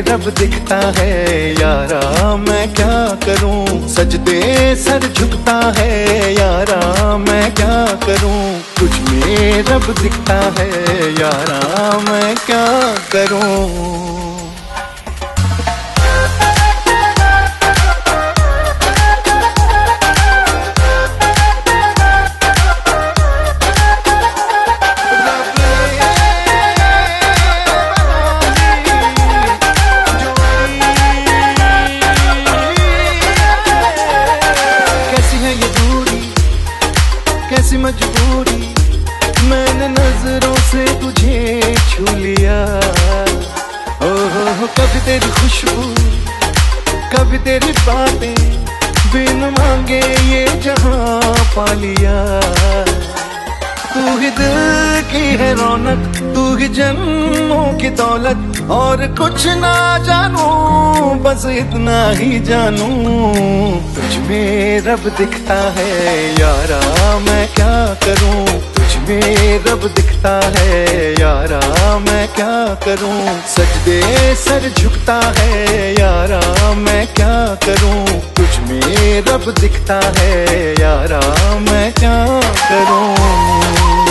रब दिखता है, यारा मैं क्या करूँ? सजदे सर झुकता है, यारा मैं क्या करूँ? कुछ में रब दिखता है, यारा मैं क्या करूँ? मजबूरी मैंने नज़रों से तुझे छू लिया। ओह, कभी तेरी खुशबू, कभी तेरी बातें बिन मांगे ये जहाँ पा लिया। तू ही दिल की है रौनक, तू ही जन्मों की दौलत और कुछ ना जानू, बस इतना ही जानू। तुझ में रब दिखता है, यारा, मैं क्या करूँ? तुझ में रब दिखता है, यारा, मैं क्या करूँ? सजदे सर झुकता है, यारा, मैं क्या करूँ? तुझ में रब दिखता है, यारा, मैं क्या करूँ?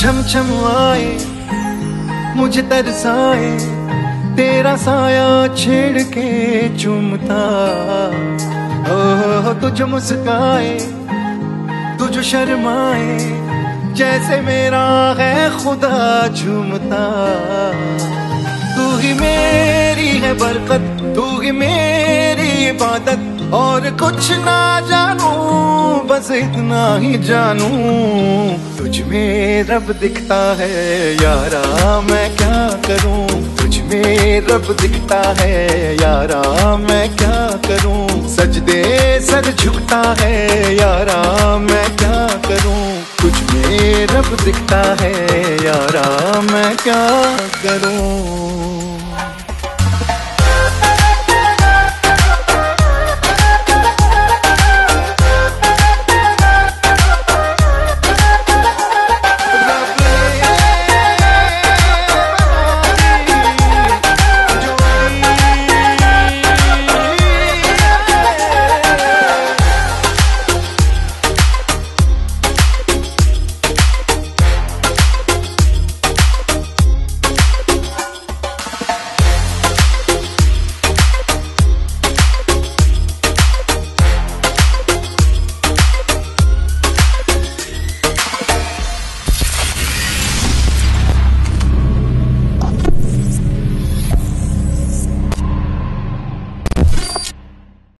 छम छम आए, मुझे तरसाए, तेरा साया छेड़ के चुमता। ओह तुझ मुस्काए, तुझ शर्माए, जैसे मेरा है खुदा झूमता। तू ही मेरी है बरकत, तू ही मेरी इबादत और कुछ ना जानू, बस इतना ही जानू। तुझ में रब दिखता है, यारा, मैं क्या करूँ? तुझ में रब दिखता है, यारा, मैं क्या करूँ? सजदे सर झुकता है, यारा, मैं क्या करूँ? तुझ में रब दिखता है, यारा, मैं क्या करूँ?